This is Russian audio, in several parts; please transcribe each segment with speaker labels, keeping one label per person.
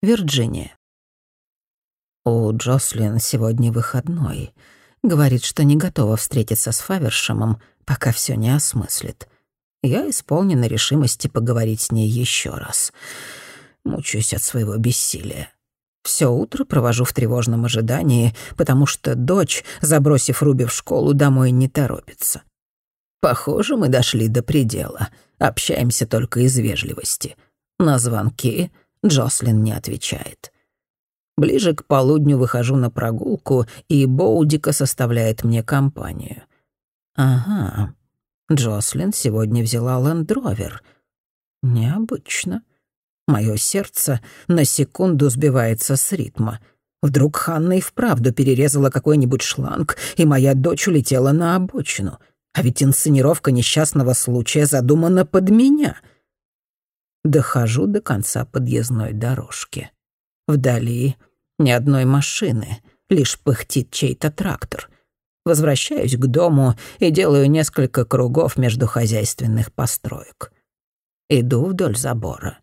Speaker 1: Вирджиния. У Джослин сегодня выходной. Говорит, что не готова встретиться с Фавершемом, пока все не осмыслит. Я исполнена решимости поговорить с ней еще раз. Мучаюсь от своего бессилия. Все утро провожу в тревожном ожидании, потому что дочь, забросив Руби в школу, домой не торопится. Похоже, мы дошли до предела. Общаемся только из вежливости. На звонки Джослин не отвечает. Ближе к полудню выхожу на прогулку, и Боудика составляет мне компанию. Ага, Джослин сегодня взяла лендровер. Необычно. Мое сердце на секунду сбивается с ритма. Вдруг Ханна и вправду перерезала какой-нибудь шланг, и моя дочь улетела на обочину. А ведь инсценировка несчастного случая задумана под меня. Дохожу до конца подъездной дорожки. Вдали ни одной машины, лишь пыхтит чей-то трактор. Возвращаюсь к дому и делаю несколько кругов между хозяйственных построек. Иду вдоль забора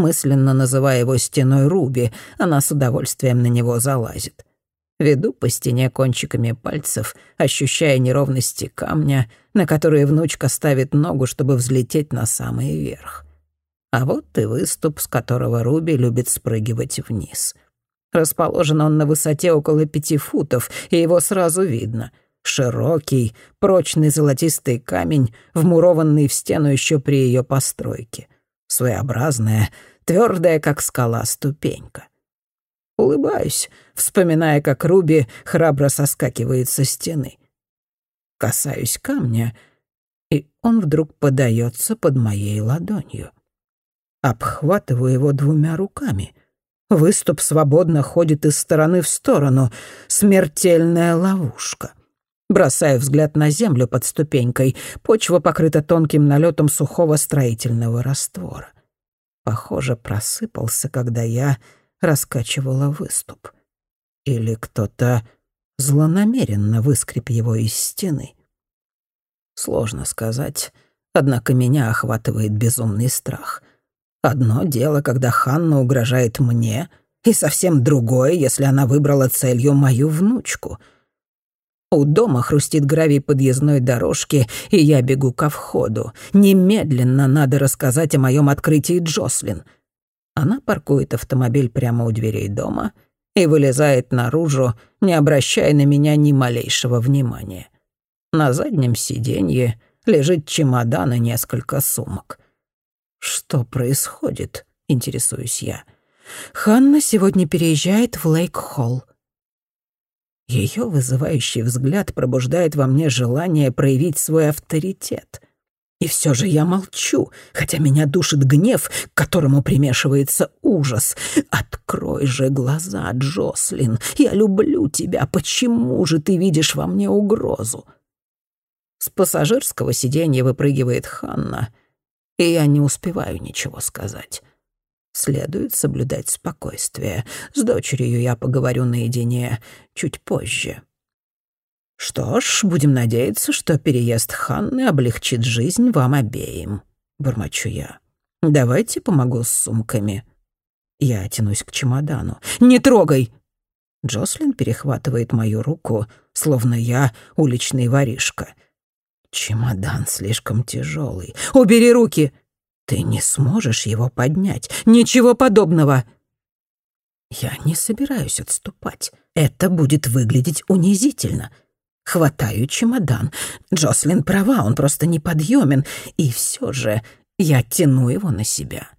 Speaker 1: мысленно называя его стеной Руби, она с удовольствием на него залазит. Веду по стене кончиками пальцев, ощущая неровности камня, на которые внучка ставит ногу, чтобы взлететь на самый верх. А вот и выступ, с которого Руби любит спрыгивать вниз. Расположен он на высоте около пяти футов, и его сразу видно. Широкий, прочный золотистый камень, вмурованный в стену еще при ее постройке. Своеобразная, твердая, как скала, ступенька. Улыбаюсь, вспоминая, как Руби храбро соскакивает со стены. Касаюсь камня, и он вдруг подается под моей ладонью. Обхватываю его двумя руками. Выступ свободно ходит из стороны в сторону. Смертельная ловушка. Бросаю взгляд на землю под ступенькой. Почва покрыта тонким налетом сухого строительного раствора похоже, просыпался, когда я раскачивала выступ. Или кто-то злонамеренно выскреб его из стены. Сложно сказать, однако меня охватывает безумный страх. Одно дело, когда Ханна угрожает мне, и совсем другое, если она выбрала целью мою внучку — у дома хрустит гравий подъездной дорожки, и я бегу ко входу. Немедленно надо рассказать о моем открытии Джослин. Она паркует автомобиль прямо у дверей дома и вылезает наружу, не обращая на меня ни малейшего внимания. На заднем сиденье лежит чемодан и несколько сумок. «Что происходит?» — интересуюсь я. «Ханна сегодня переезжает в Лейк-Холл. Ее вызывающий взгляд пробуждает во мне желание проявить свой авторитет. И все же я молчу, хотя меня душит гнев, к которому примешивается ужас. «Открой же глаза, Джослин, я люблю тебя, почему же ты видишь во мне угрозу?» С пассажирского сиденья выпрыгивает Ханна, и я не успеваю ничего сказать. Следует соблюдать спокойствие. С дочерью я поговорю наедине чуть позже. Что ж, будем надеяться, что переезд Ханны облегчит жизнь вам обеим, бормочу я. Давайте помогу с сумками. Я тянусь к чемодану. Не трогай! Джослин перехватывает мою руку, словно я уличный воришка. Чемодан слишком тяжелый. Убери руки! Ты не сможешь его поднять. Ничего подобного. Я не собираюсь отступать. Это будет выглядеть унизительно. Хватаю чемодан. Джослин права, он просто неподъемен. И все же я тяну его на себя.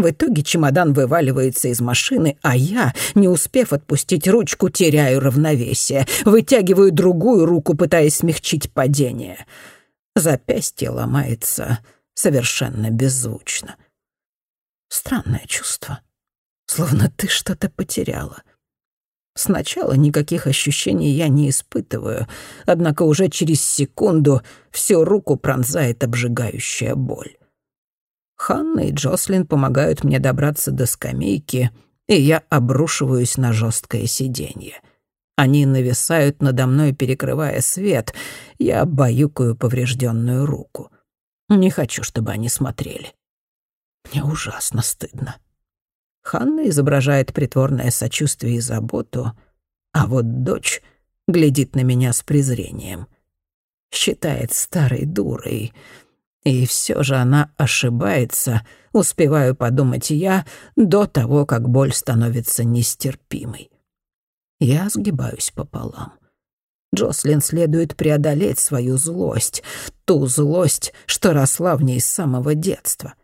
Speaker 1: В итоге чемодан вываливается из машины, а я, не успев отпустить ручку, теряю равновесие. Вытягиваю другую руку, пытаясь смягчить падение. Запястье ломается совершенно беззвучно. Странное чувство. Словно ты что-то потеряла. Сначала никаких ощущений я не испытываю, однако уже через секунду всю руку пронзает обжигающая боль. Ханна и Джослин помогают мне добраться до скамейки, и я обрушиваюсь на жесткое сиденье. Они нависают надо мной, перекрывая свет. Я баюкаю поврежденную руку. Не хочу, чтобы они смотрели. Мне ужасно стыдно. Ханна изображает притворное сочувствие и заботу, а вот дочь глядит на меня с презрением. Считает старой дурой. И все же она ошибается, успеваю подумать я, до того, как боль становится нестерпимой. Я сгибаюсь пополам. Джослин следует преодолеть свою злость, ту злость, что росла в ней с самого детства.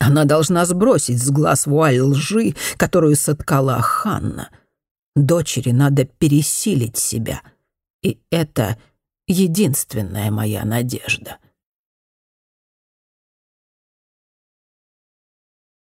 Speaker 1: Она должна сбросить с глаз вуаль лжи, которую соткала Ханна. Дочери надо пересилить себя. И это единственная моя надежда.